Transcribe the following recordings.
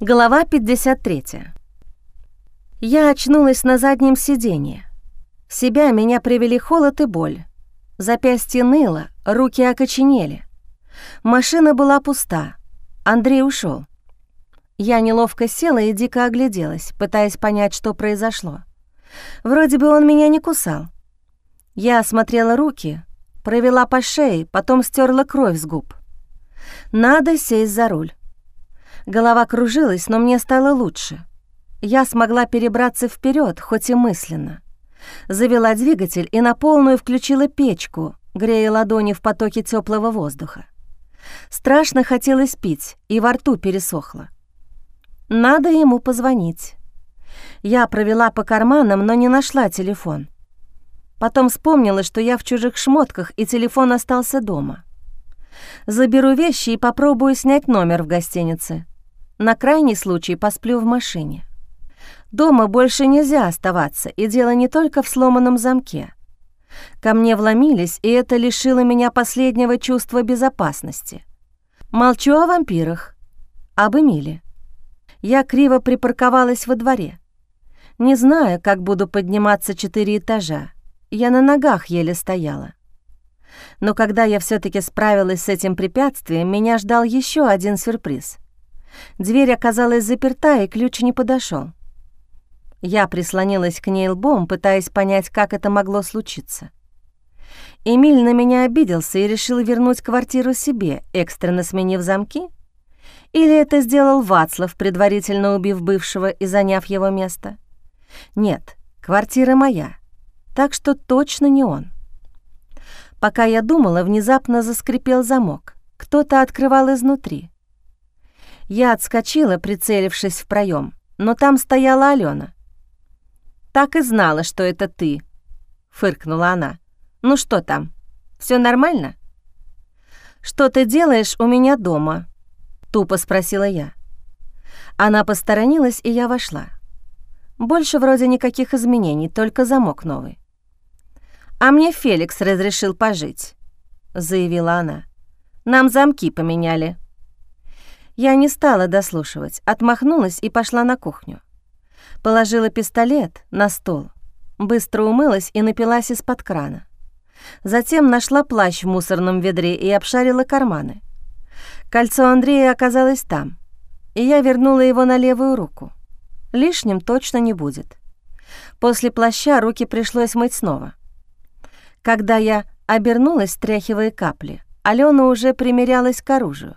Глава 53. Я очнулась на заднем сиденье. В себя меня привели холод и боль. Запястье ныло, руки окоченели. Машина была пуста. Андрей ушел. Я неловко села и дико огляделась, пытаясь понять, что произошло. Вроде бы он меня не кусал. Я осмотрела руки, провела по шее, потом стерла кровь с губ. Надо сесть за руль. Голова кружилась, но мне стало лучше. Я смогла перебраться вперед, хоть и мысленно. Завела двигатель и на полную включила печку, грея ладони в потоке теплого воздуха. Страшно хотелось пить, и во рту пересохло. Надо ему позвонить. Я провела по карманам, но не нашла телефон. Потом вспомнила, что я в чужих шмотках, и телефон остался дома. Заберу вещи и попробую снять номер в гостинице. На крайний случай посплю в машине. Дома больше нельзя оставаться, и дело не только в сломанном замке. Ко мне вломились, и это лишило меня последнего чувства безопасности. Молчу о вампирах, об Эмиле. Я криво припарковалась во дворе. Не знаю, как буду подниматься четыре этажа. Я на ногах еле стояла. Но когда я все таки справилась с этим препятствием, меня ждал еще один сюрприз — Дверь оказалась заперта, и ключ не подошел. Я прислонилась к ней лбом, пытаясь понять, как это могло случиться. Эмиль на меня обиделся и решил вернуть квартиру себе, экстренно сменив замки? Или это сделал Вацлав, предварительно убив бывшего и заняв его место? Нет, квартира моя, так что точно не он. Пока я думала, внезапно заскрипел замок. Кто-то открывал изнутри. Я отскочила, прицелившись в проем, но там стояла Алена. «Так и знала, что это ты», — фыркнула она. «Ну что там, все нормально?» «Что ты делаешь у меня дома?» — тупо спросила я. Она посторонилась, и я вошла. Больше вроде никаких изменений, только замок новый. «А мне Феликс разрешил пожить», — заявила она. «Нам замки поменяли». Я не стала дослушивать, отмахнулась и пошла на кухню. Положила пистолет на стол, быстро умылась и напилась из-под крана. Затем нашла плащ в мусорном ведре и обшарила карманы. Кольцо Андрея оказалось там, и я вернула его на левую руку. Лишним точно не будет. После плаща руки пришлось мыть снова. Когда я обернулась, стряхивая капли, Алена уже примерялась к оружию.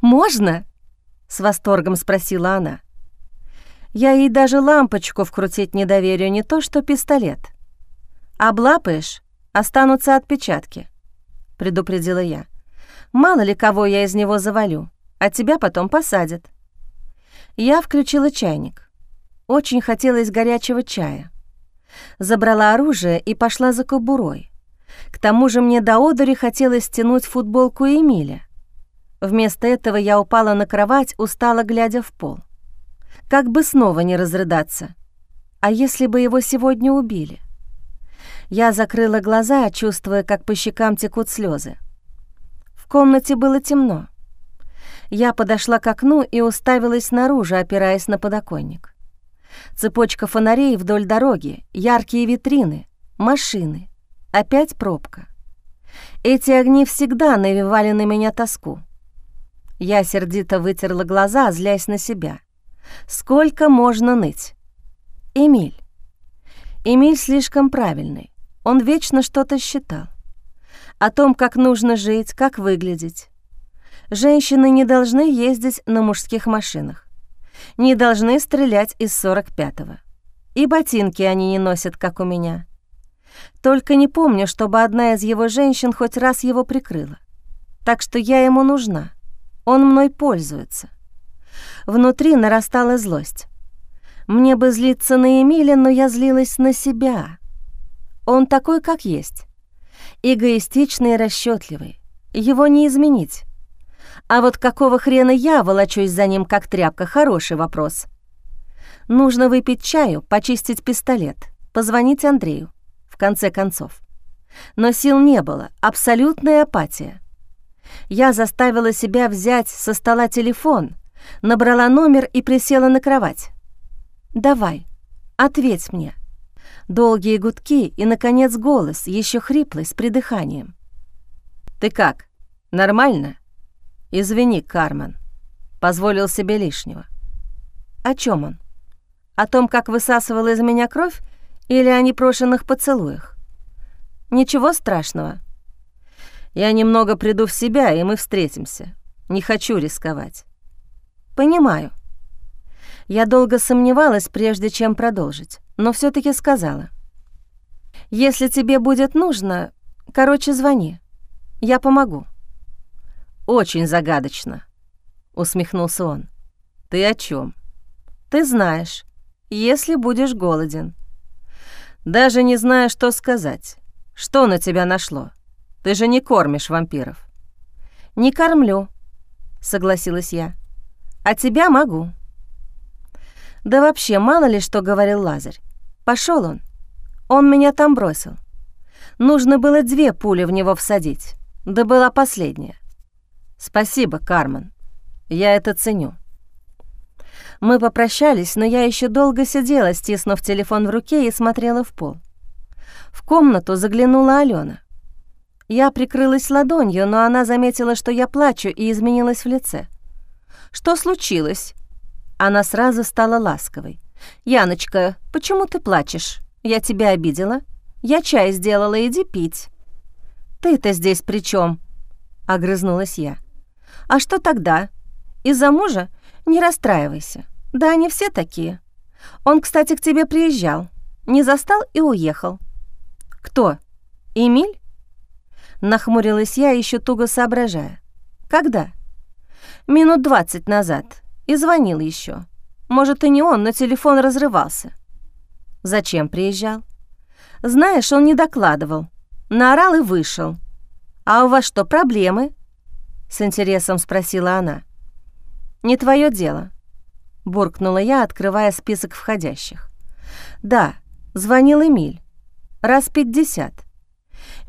«Можно?» — с восторгом спросила она. Я ей даже лампочку вкрутить не доверю, не то что пистолет. «Облапаешь, останутся отпечатки», — предупредила я. «Мало ли кого я из него завалю, а тебя потом посадят». Я включила чайник. Очень хотелось горячего чая. Забрала оружие и пошла за кобурой. К тому же мне до одури хотелось стянуть футболку Эмиля. Вместо этого я упала на кровать, устало глядя в пол. Как бы снова не разрыдаться. А если бы его сегодня убили? Я закрыла глаза, чувствуя, как по щекам текут слезы. В комнате было темно. Я подошла к окну и уставилась наружу, опираясь на подоконник. Цепочка фонарей вдоль дороги, яркие витрины, машины, опять пробка. Эти огни всегда навевали на меня тоску. Я сердито вытерла глаза, злясь на себя. Сколько можно ныть? Эмиль. Эмиль слишком правильный. Он вечно что-то считал. О том, как нужно жить, как выглядеть. Женщины не должны ездить на мужских машинах. Не должны стрелять из 45-го. И ботинки они не носят, как у меня. Только не помню, чтобы одна из его женщин хоть раз его прикрыла. Так что я ему нужна. Он мной пользуется. Внутри нарастала злость. Мне бы злиться на Эмиля, но я злилась на себя. Он такой, как есть. Эгоистичный и расчетливый. Его не изменить. А вот какого хрена я волочусь за ним, как тряпка, хороший вопрос. Нужно выпить чаю, почистить пистолет, позвонить Андрею, в конце концов. Но сил не было, абсолютная апатия. Я заставила себя взять со стола телефон, Набрала номер и присела на кровать. «Давай, ответь мне». Долгие гудки и, наконец, голос, еще хриплый, с придыханием. «Ты как? Нормально?» «Извини, Кармен. Позволил себе лишнего». «О чем он? О том, как высасывал из меня кровь или о непрошенных поцелуях? Ничего страшного». «Я немного приду в себя, и мы встретимся. Не хочу рисковать». «Понимаю». Я долго сомневалась, прежде чем продолжить но все таки сказала. «Если тебе будет нужно, короче, звони. Я помогу». «Очень загадочно», — усмехнулся он. «Ты о чем? «Ты знаешь, если будешь голоден». «Даже не знаю, что сказать. Что на тебя нашло? Ты же не кормишь вампиров». «Не кормлю», — согласилась я. «А тебя могу». Да вообще, мало ли что говорил Лазарь. Пошел он. Он меня там бросил. Нужно было две пули в него всадить. Да была последняя. Спасибо, Кармен. Я это ценю. Мы попрощались, но я еще долго сидела, стиснув телефон в руке и смотрела в пол. В комнату заглянула Алена. Я прикрылась ладонью, но она заметила, что я плачу, и изменилась в лице. «Что случилось?» Она сразу стала ласковой. «Яночка, почему ты плачешь? Я тебя обидела? Я чай сделала, иди пить». «Ты-то здесь при чем? огрызнулась я. «А что тогда? Из-за мужа? Не расстраивайся. Да, они все такие. Он, кстати, к тебе приезжал. Не застал и уехал». «Кто? Эмиль?» Нахмурилась я, еще туго соображая. «Когда?» «Минут двадцать назад. И звонил еще. Может, и не он, но телефон разрывался. Зачем приезжал? Знаешь, он не докладывал. Наорал и вышел. А у вас что, проблемы? С интересом спросила она. Не твое дело. Буркнула я, открывая список входящих. Да, звонил Эмиль. Раз пятьдесят.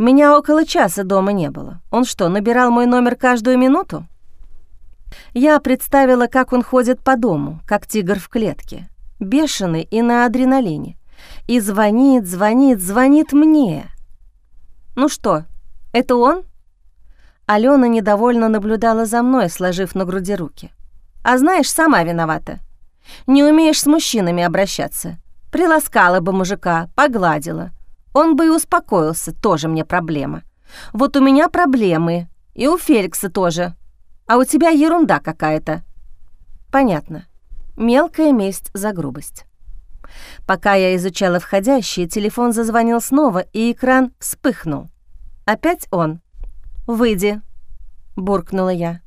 Меня около часа дома не было. Он что, набирал мой номер каждую минуту? Я представила, как он ходит по дому, как тигр в клетке, бешеный и на адреналине. И звонит, звонит, звонит мне. «Ну что, это он?» Алена недовольно наблюдала за мной, сложив на груди руки. «А знаешь, сама виновата. Не умеешь с мужчинами обращаться. Приласкала бы мужика, погладила. Он бы и успокоился, тоже мне проблема. Вот у меня проблемы, и у Феликса тоже а у тебя ерунда какая-то». «Понятно. Мелкая месть за грубость». Пока я изучала входящие, телефон зазвонил снова, и экран вспыхнул. «Опять он?» «Выйди», — буркнула я.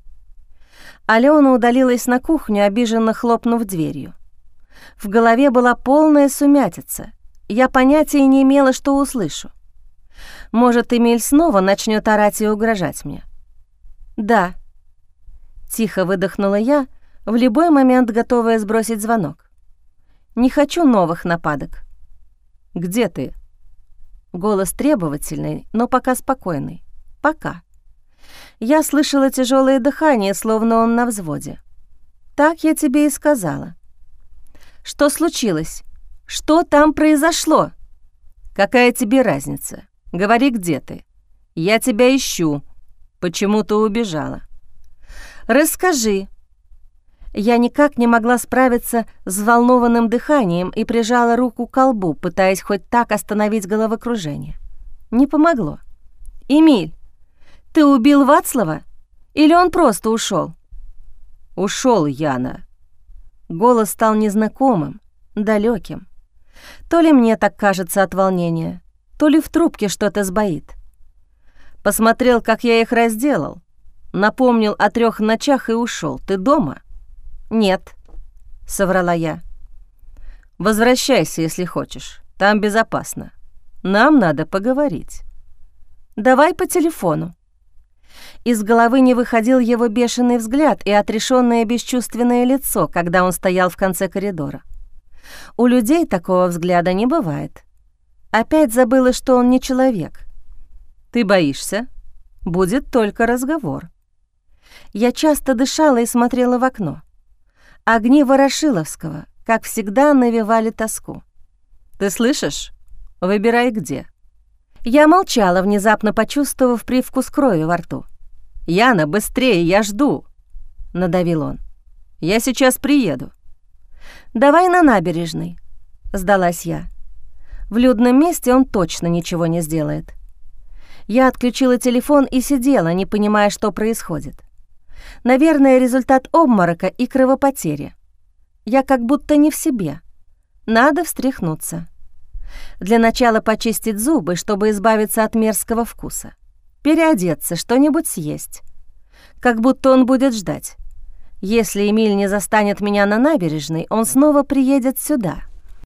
Алена удалилась на кухню, обиженно хлопнув дверью. В голове была полная сумятица. Я понятия не имела, что услышу. Может, Эмиль снова начнет орать и угрожать мне. «Да», Тихо выдохнула я, в любой момент готовая сбросить звонок. Не хочу новых нападок. «Где ты?» Голос требовательный, но пока спокойный. Пока. Я слышала тяжелое дыхание, словно он на взводе. Так я тебе и сказала. Что случилось? Что там произошло? Какая тебе разница? Говори, где ты. Я тебя ищу. Почему ты убежала? Расскажи». Я никак не могла справиться с взволнованным дыханием и прижала руку к колбу, пытаясь хоть так остановить головокружение. Не помогло. «Эмиль, ты убил Вацлава? Или он просто ушел? Ушел, Яна». Голос стал незнакомым, далеким. То ли мне так кажется от волнения, то ли в трубке что-то сбоит. Посмотрел, как я их разделал, Напомнил о трех ночах и ушел. Ты дома? Нет, соврала я. Возвращайся, если хочешь. Там безопасно. Нам надо поговорить. Давай по телефону. Из головы не выходил его бешеный взгляд и отрешенное бесчувственное лицо, когда он стоял в конце коридора. У людей такого взгляда не бывает. Опять забыла, что он не человек. Ты боишься? Будет только разговор. Я часто дышала и смотрела в окно. Огни Ворошиловского, как всегда, навевали тоску. «Ты слышишь? Выбирай где». Я молчала, внезапно почувствовав привкус крови во рту. «Яна, быстрее, я жду!» — надавил он. «Я сейчас приеду». «Давай на набережной», — сдалась я. В людном месте он точно ничего не сделает. Я отключила телефон и сидела, не понимая, что происходит. Наверное, результат обморока и кровопотери. Я как будто не в себе. Надо встряхнуться. Для начала почистить зубы, чтобы избавиться от мерзкого вкуса. Переодеться, что-нибудь съесть. Как будто он будет ждать. Если Эмиль не застанет меня на набережной, он снова приедет сюда —